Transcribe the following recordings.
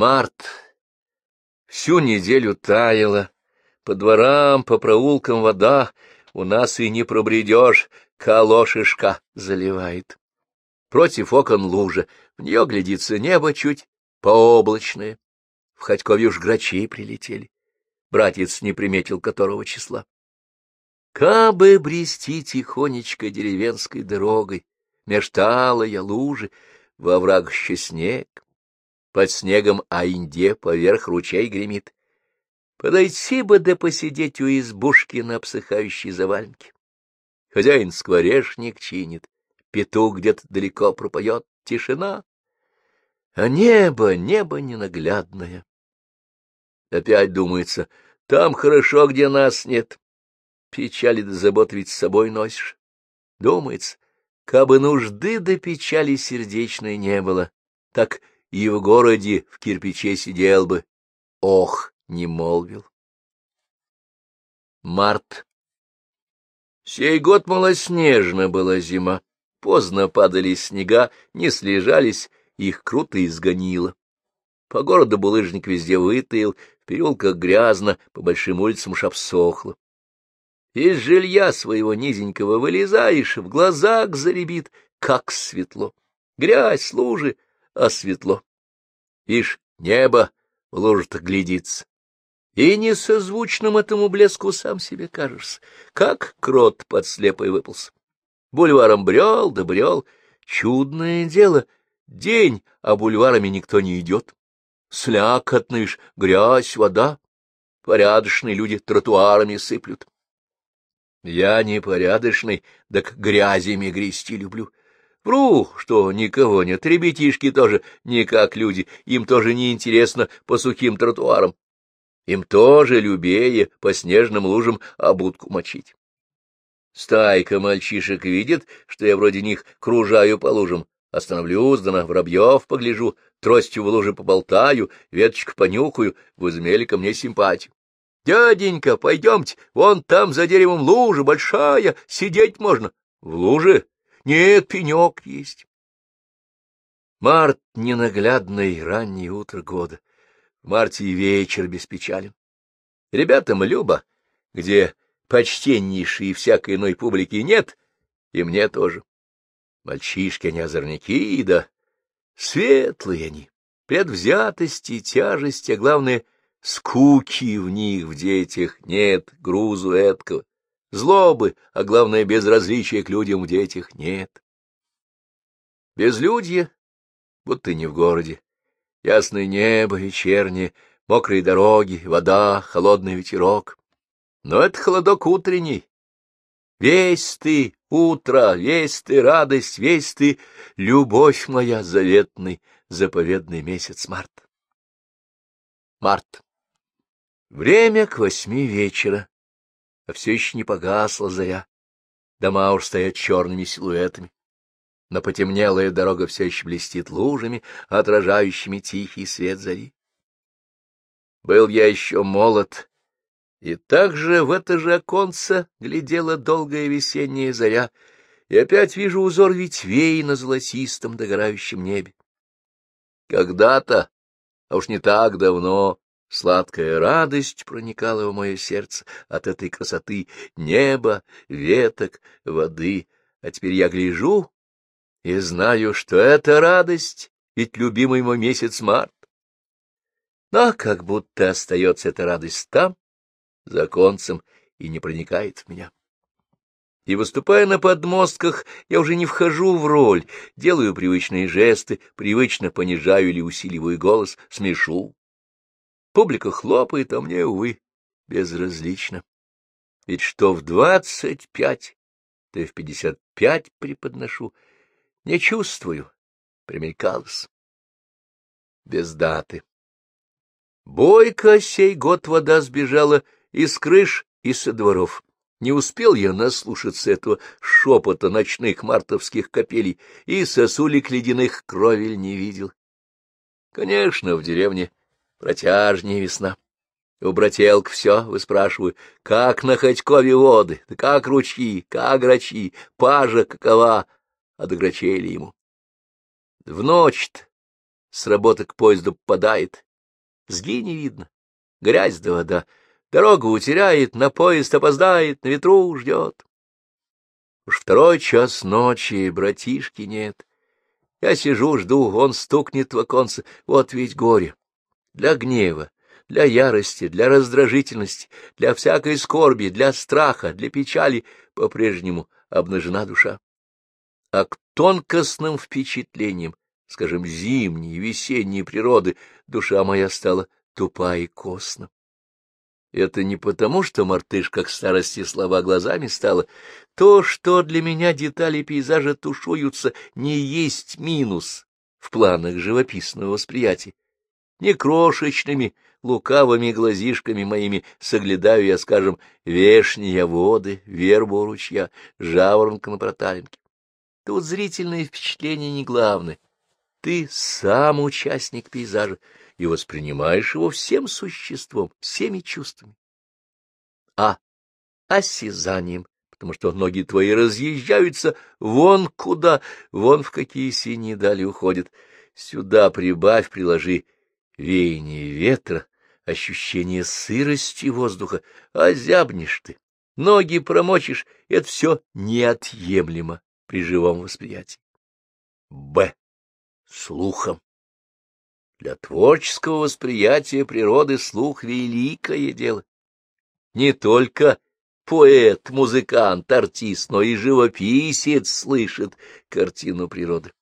Март. Всю неделю таяла. По дворам, по проулкам вода. У нас и не пробредешь, калошишка заливает. Против окон лужа, в нее глядится небо чуть пооблачное. В Ходькове уж грачи прилетели. Братец не приметил которого числа. Кабы брести тихонечко деревенской дорогой, меж талая лужи, во враг еще снег, под снегом Аинде поверх ручей гремит. Подойти бы да посидеть у избушки на обсыхающей заваленке. Хозяин скворечник чинит, петух где-то далеко пропоет, тишина. А небо, небо ненаглядное. Опять думается, там хорошо, где нас нет. Печали да забот ведь с собой носишь. Думается, кабы нужды до печали сердечной не было, так и в городе в кирпиче сидел бы. Ох, не молвил. Март. Сей год малоснежно была зима. Поздно падали снега, не слежались, их круто изгонило. По городу булыжник везде вытаил, в переулках грязно, по большим улицам уж обсохло. Из жилья своего низенького вылезаешь, в глазах заребит, как светло. Грязь, лужи, а светло. Ишь, небо в лужу-то глядится. И несозвучным этому блеску сам себе кажешься, как крот под слепой выполз. Бульваром брел да брел. Чудное дело, день, а бульварами никто не идет. Слякотно, ишь, грязь, вода. Порядочные люди тротуарами сыплют. Я непорядочный, так грязями грести люблю. Вру, что никого нет, ребятишки тоже не как люди, им тоже неинтересно по сухим тротуарам. Им тоже любее по снежным лужам обудку мочить. Стайка мальчишек видит, что я вроде них кружаю по лужам. Остановлюсь, да на воробьев погляжу, тростью в луже поболтаю, веточку понюхаю, возмели ко мне симпатию. Дяденька, пойдемте, вон там за деревом лужа большая, сидеть можно. В луже? Нет, пенек есть. Март — ненаглядный раннее утро года. В марте и вечер беспечален. Ребятам Люба, где почтеннейшей всякой иной публики нет, и мне тоже. Мальчишки они озорники, да светлые они, предвзятости, тяжести, а главное — Скуки в них, в детях, нет, грузу эткого. Злобы, а главное, безразличия к людям в детях нет. Безлюдье, будто не в городе. Ясное небо, вечернее, мокрые дороги, вода, холодный ветерок. Но это холодок утренний. Весь ты, утро, весь ты, радость, весь ты, любовь моя, заветный, заповедный месяц март. Март. Время к восьми вечера, а все еще не погасла заря. Дома уж стоят черными силуэтами. Но потемнелая дорога все еще блестит лужами, отражающими тихий свет зари. Был я еще молод, и также в это же оконце глядела долгая весенняя заря, и опять вижу узор ветвей на золотистом догорающем небе. Когда-то, а уж не так давно, Сладкая радость проникала в мое сердце от этой красоты неба, веток, воды. А теперь я гляжу и знаю, что это радость, ведь любимый мой месяц март. Но как будто остается эта радость там, за концем, и не проникает в меня. И, выступая на подмостках, я уже не вхожу в роль, делаю привычные жесты, привычно понижаю или усиливаю голос, смешу. Публика хлопает, а мне, увы, безразлично. Ведь что в двадцать пять, то и в пятьдесят пять преподношу. Не чувствую, примелькалось. Без даты. Бойко сей год вода сбежала из крыш и со дворов. Не успел я наслушаться этого шепота ночных мартовских капелей, и сосулек ледяных кровель не видел. Конечно, в деревне Протяжнее весна. У брателк все, выспрашиваю, как на Ходькове воды, да как ручьи, как грачи, пажа какова, а до грачей ли ему? В ночь с работы к поезду попадает, Сги не видно, грязь да вода, дорогу утеряет, на поезд опоздает, на ветру ждет. Уж второй час ночи, братишки нет. Я сижу, жду, он стукнет в оконце, вот ведь горе. Для гнева, для ярости, для раздражительности, для всякой скорби, для страха, для печали по-прежнему обнажена душа. А к тонкостным впечатлениям, скажем, зимней, весенней природы, душа моя стала тупа и костна. Это не потому, что мартышка к старости слова глазами стала. То, что для меня детали пейзажа тушуются, не есть минус в планах живописного восприятия. Не крошечными, лукавыми глазишками моими соглядаю я, скажем, вешние воды, вербу ручья, жаворонка на проталинке. Тут зрительные впечатления не главны. Ты сам участник пейзажа и воспринимаешь его всем существом, всеми чувствами. А осязанием, потому что ноги твои разъезжаются вон куда, вон в какие синие дали уходят. Сюда прибавь, приложи веяние ветра, ощущение сырости воздуха, озябнешь ты, ноги промочишь, это все неотъемлемо при живом восприятии. Б. Слухом. Для творческого восприятия природы слух — великое дело. Не только поэт, музыкант, артист, но и живописец слышит картину природы.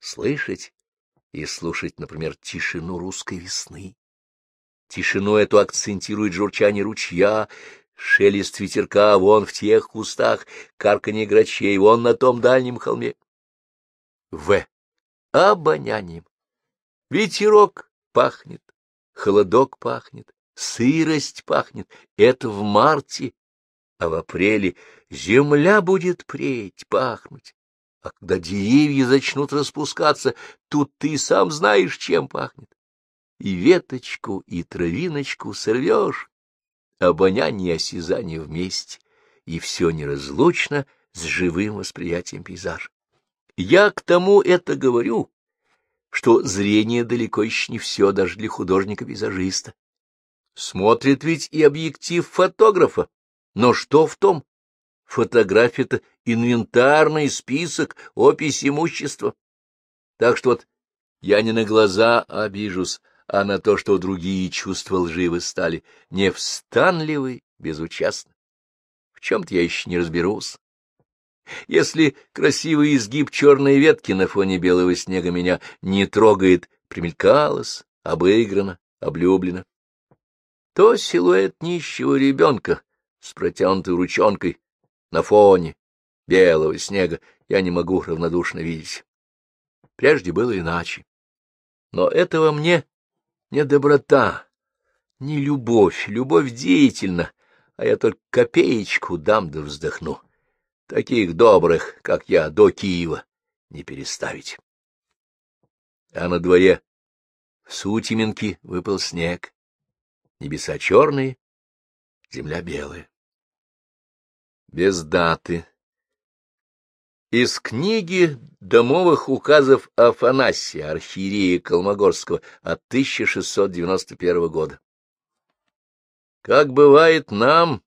Слышать и слушать, например, тишину русской весны. Тишину эту акцентирует журчание ручья, шелест ветерка вон в тех кустах, карканье грачей вон на том дальнем холме. В. Обонянием. Ветерок пахнет, холодок пахнет, сырость пахнет. Это в марте, а в апреле земля будет преть, пахнуть. А когда деревья начнут распускаться, тут ты сам знаешь, чем пахнет. И веточку, и травиночку сорвешь, обоняние и осязание вместе, и все неразлучно с живым восприятием пейзажа. Я к тому это говорю, что зрение далеко еще не все даже для художника-визажиста. Смотрит ведь и объектив фотографа. Но что в том? Фотография — это инвентарный список, опись имущества. Так что вот я не на глаза обижусь, а на то, что другие чувства лживы стали, невстанливы, безучастны. В чем-то я еще не разберусь. Если красивый изгиб черной ветки на фоне белого снега меня не трогает, примелькалось, обыграно, облюблено, то силуэт нищего ребенка с протянутой ручонкой на фоне белого снега я не могу равнодушно видеть. Прежде было иначе. Но этого мне не доброта, не любовь, любовь деятельна, а я только копеечку дам да вздохну. Таких добрых, как я, до Киева не переставить. А на дворе в Сутименке выпал снег. Небеса черные, земля белая. Без даты. Из книги домовых указов Афанасия, архиерея Колмогорского, от 1691 года. Как бывает нам,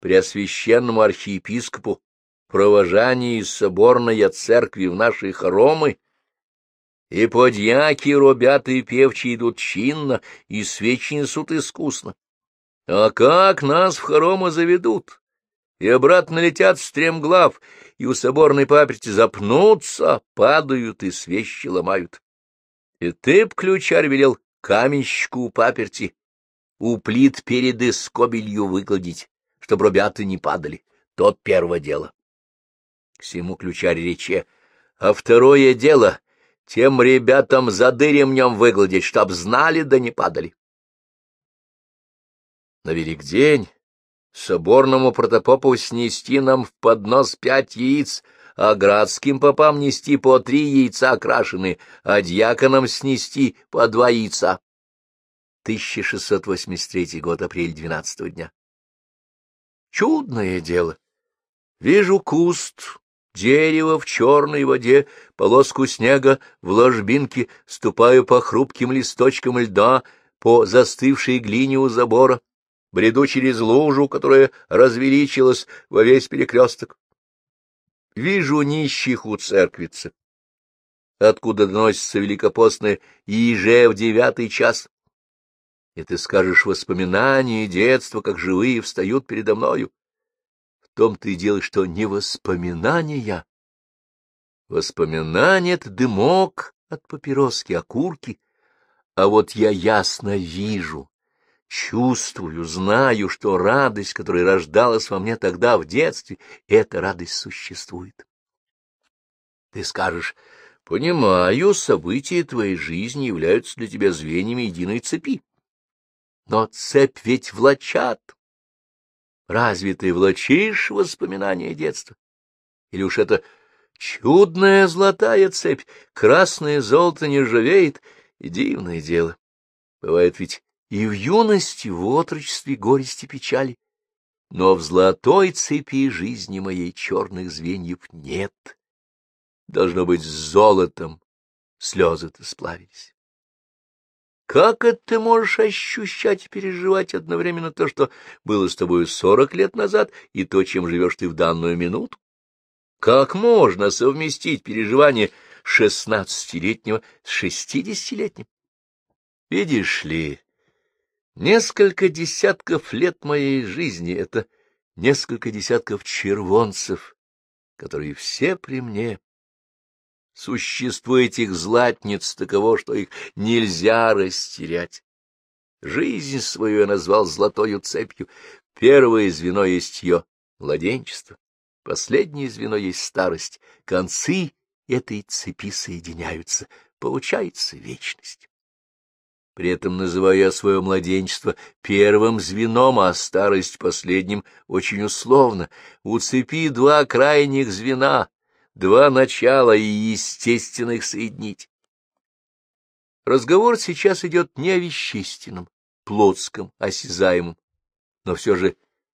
преосвященному архиепископу провожании соборной церкви в наши хоромы, и подьяки, робята и певчи идут чинно, и свечи несут искусно. А как нас в хоромы заведут, и обратно летят стремглав, и у соборной паперти запнутся, падают и свечи ломают. И ты б, ключарь, велел каменщику у паперти, у плит перед искобелью выкладить, чтоб ребята не падали. То первое дело. К всему ключарь рече. А второе дело — тем ребятам за дырем выгладить, чтоб знали да не падали. На велик день соборному протопопу снести нам в поднос пять яиц, а градским попам нести по три яйца окрашенные, а дьяконам снести по два яйца. 1683 год, апрель 12 дня. Чудное дело. Вижу куст, дерево в черной воде, полоску снега в ложбинке, ступаю по хрупким листочкам льда, по застывшей глине у забора, бреду через лужу, которая развеличилась во весь перекресток. Вижу нищих у церквицы, откуда доносится великопостное «Иже в девятый час». И ты скажешь, воспоминания детства, как живые, встают передо мною. В том-то и дело, что не воспоминания. Воспоминания — это дымок от папироски, окурки. А вот я ясно вижу, чувствую, знаю, что радость, которая рождалась во мне тогда, в детстве, эта радость существует. Ты скажешь, понимаю, события твоей жизни являются для тебя звеньями единой цепи. Но цепь ведь влачат. Разве ты влачишь воспоминания детства? Или уж это чудная золотая цепь, красное золото не ржавеет, и дивное дело. Бывает ведь и в юности, в отрочестве горести печали, но в золотой цепи жизни моей черных звеньев нет. Должно быть, с золотом слезы-то сплавились. Как это ты можешь ощущать и переживать одновременно то, что было с тобой сорок лет назад, и то, чем живешь ты в данную минуту? Как можно совместить переживание шестнадцатилетнего с шестидесятилетним? Видишь ли, несколько десятков лет моей жизни — это несколько десятков червонцев, которые все при мне, Существо этих златниц таково, что их нельзя растерять. Жизнь свою я назвал золотою цепью. Первое звено есть ее — младенчество. Последнее звено есть старость. Концы этой цепи соединяются, получается вечность. При этом называю я свое младенчество первым звеном, а старость последним очень условно. У цепи два крайних звена два начала и естественно их соединить. Разговор сейчас идет не о вещественном, плотском, осязаемом, но все же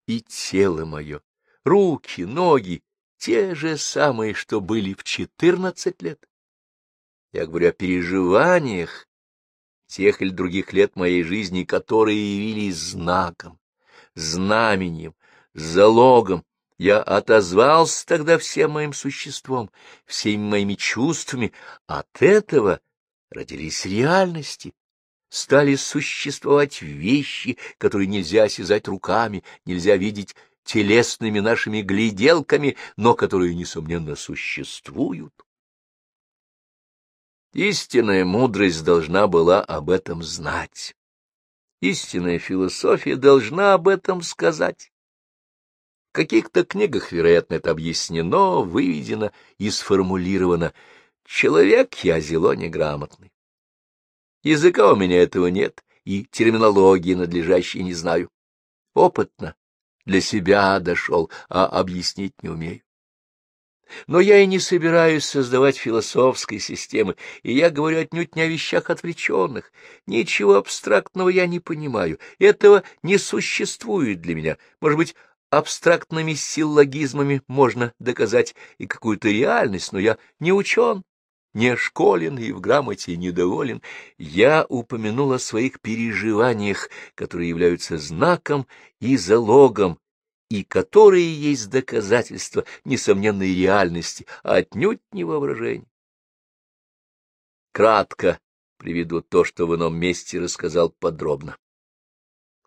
и тело мое, руки, ноги, те же самые, что были в четырнадцать лет. Я говорю о переживаниях тех или других лет моей жизни, которые явились знаком, знаменем, залогом я отозвался тогда всем моим существом, всеми моими чувствами. От этого родились реальности, стали существовать вещи, которые нельзя осязать руками, нельзя видеть телесными нашими гляделками, но которые, несомненно, существуют. Истинная мудрость должна была об этом знать. Истинная философия должна об этом сказать. В каких-то книгах, вероятно, это объяснено, выведено и сформулировано. Человек я зело неграмотный. Языка у меня этого нет, и терминологии надлежащей не знаю. Опытно, для себя дошел, а объяснить не умею. Но я и не собираюсь создавать философской системы, и я говорю отнюдь не о вещах отвлеченных. Ничего абстрактного я не понимаю, этого не существует для меня. Может быть, абстрактными силлогизмами можно доказать и какую-то реальность, но я не учен, не школен и в грамоте недоволен. Я упомянул о своих переживаниях, которые являются знаком и залогом, и которые есть доказательство несомненной реальности, а отнюдь не воображение. Кратко приведу то, что в ином месте рассказал подробно.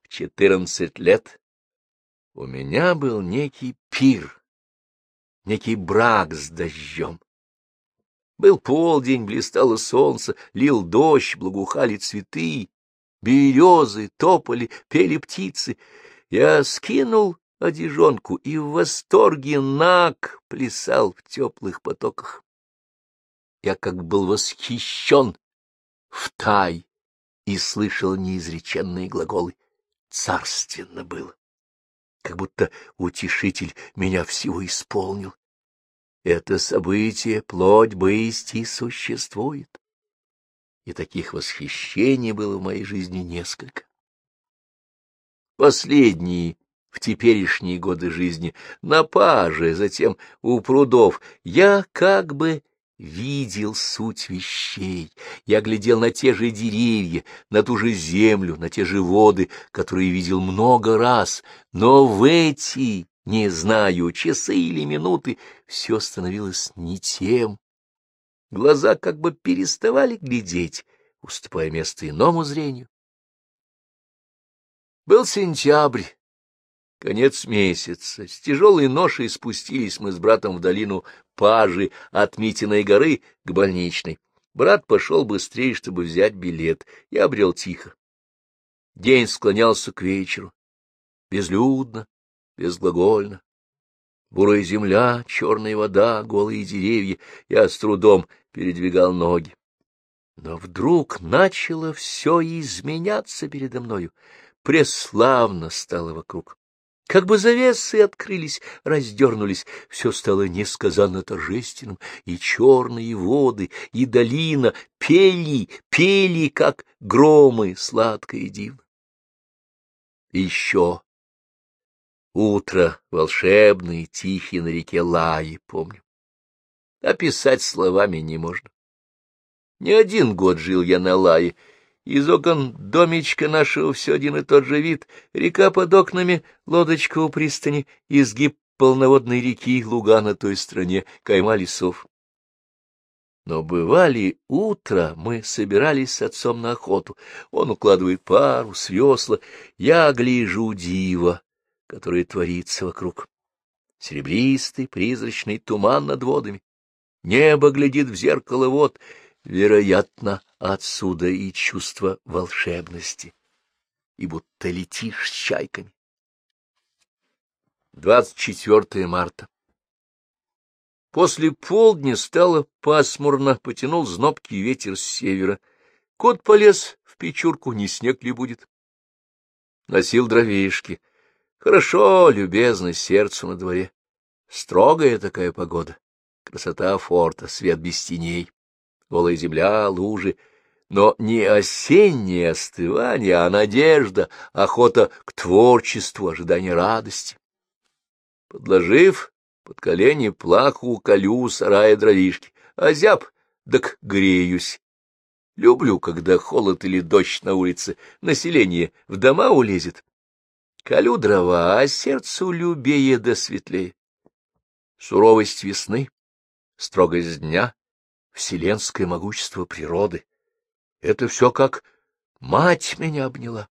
В четырнадцать лет у меня был некий пир, некий брак с дождем. Был полдень, блистало солнце, лил дождь, благоухали цветы, березы, тополи, пели птицы. Я скинул одежонку и в восторге наг плясал в теплых потоках. Я как был восхищен в тай и слышал неизреченные глаголы. Царственно было как будто утешитель меня всего исполнил. Это событие, плоть бысти, существует. И таких восхищений было в моей жизни несколько. Последние в теперешние годы жизни, на паже, затем у прудов, я как бы видел суть вещей. Я глядел на те же деревья, на ту же землю, на те же воды, которые видел много раз, но в эти, не знаю, часы или минуты, все становилось не тем. Глаза как бы переставали глядеть, уступая место иному зрению. Был сентябрь, конец месяца. С тяжелой ношей спустились мы с братом в долину Пажи от Митиной горы к больничной. Брат пошел быстрее, чтобы взять билет, и обрел тихо. День склонялся к вечеру. Безлюдно, безглагольно. Бурая земля, черная вода, голые деревья. Я с трудом передвигал ноги. Но вдруг начало все изменяться передо мною преславно стало вокруг. Как бы завесы открылись, раздернулись, все стало несказанно торжественным, и черные воды, и долина пели, пели, как громы, сладко и дивно. И еще утро волшебное, тихие на реке Лаи, помню. Описать словами не можно. Не один год жил я на Лае, из окон домичка нашего все один и тот же вид, река под окнами, лодочка у пристани, изгиб полноводной реки, луга на той стороне, кайма лесов. Но бывали утро, мы собирались с отцом на охоту. Он укладывает пару, свесла, я гляжу диво, которое творится вокруг. Серебристый призрачный туман над водами. Небо глядит в зеркало вод — Вероятно, отсюда и чувство волшебности, и будто летишь с чайками. 24 марта. После полдня стало пасмурно, потянул знобкий ветер с севера. Кот полез в печурку, не снег ли будет. Носил дровишки. Хорошо, любезно, сердцу на дворе. Строгая такая погода. Красота форта, свет без теней голая земля, лужи, но не осеннее остывание, а надежда, охота к творчеству, ожидание радости. Подложив под колени плаху, колю, сарая дровишки, а зяб, так греюсь. Люблю, когда холод или дождь на улице, население в дома улезет. Колю дрова, а сердцу любее да светлее. Суровость весны, строгость дня, вселенское могущество природы. Это все как мать меня обняла.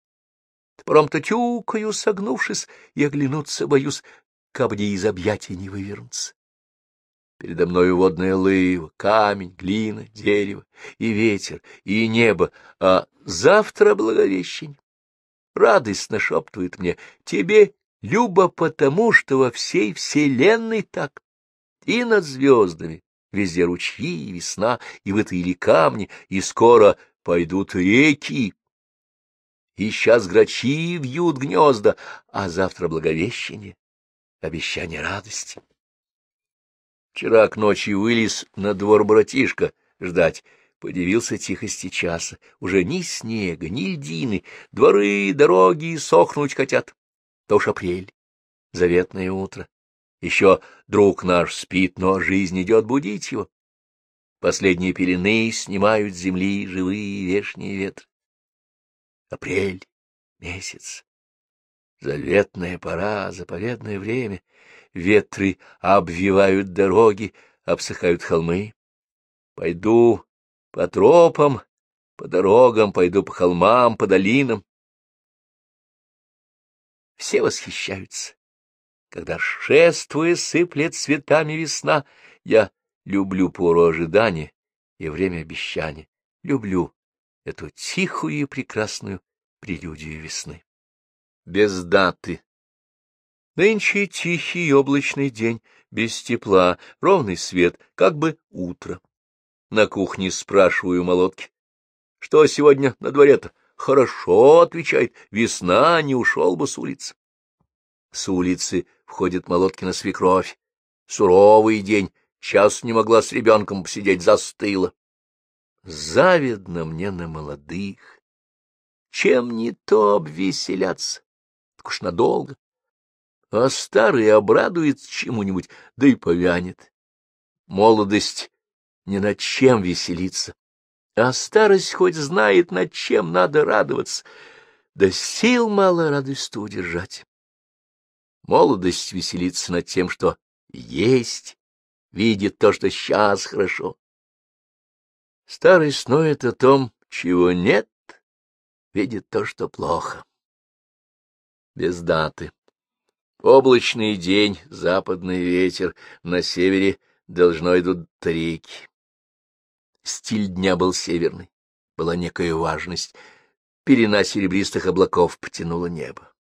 Топором-то тюкаю, согнувшись, и оглянуться боюсь, бы из объятий не вывернуться. Передо мною водная лыва, камень, глина, дерево, и ветер, и небо, а завтра благовещень. Радость нашептывает мне, тебе любо потому, что во всей вселенной так, и над звездами, Везде ручьи весна, и вытаили камни, и скоро пойдут реки. И сейчас грачи вьют гнезда, а завтра благовещение, обещание радости. Вчера к ночи вылез на двор братишка ждать. Подивился тихости часа. Уже ни снега, ни льдины, дворы, дороги сохнуть хотят. То уж апрель, заветное утро. Еще друг наш спит, но жизнь идет будить его. Последние пелены снимают с земли живые вешние ветры. Апрель, месяц. Заветная пора, заповедное время. Ветры обвивают дороги, обсыхают холмы. Пойду по тропам, по дорогам, пойду по холмам, по долинам. Все восхищаются когда, шествуя, сыплет цветами весна. Я люблю пору ожидания и время обещания. Люблю эту тихую и прекрасную прелюдию весны. Без даты. Нынче тихий облачный день, без тепла, ровный свет, как бы утро. На кухне спрашиваю молотки. Что сегодня на дворе-то? Хорошо, отвечает, весна, не ушел бы с улицы. С улицы входит Молоткина свекровь. Суровый день, час не могла с ребенком посидеть, застыла. Завидно мне на молодых. Чем не то обвеселяться, так уж надолго. а старый обрадуется чему-нибудь, да и повянет. Молодость ни над чем веселится, а старость хоть знает, над чем надо радоваться, да сил мало радость удержать. Молодость веселится над тем, что есть, видит то, что сейчас хорошо. Старость ноет о том, чего нет, видит то, что плохо. Без даты. Облачный день, западный ветер, на севере должно идут реки. Стиль дня был северный, была некая важность, перена серебристых облаков потянула небо.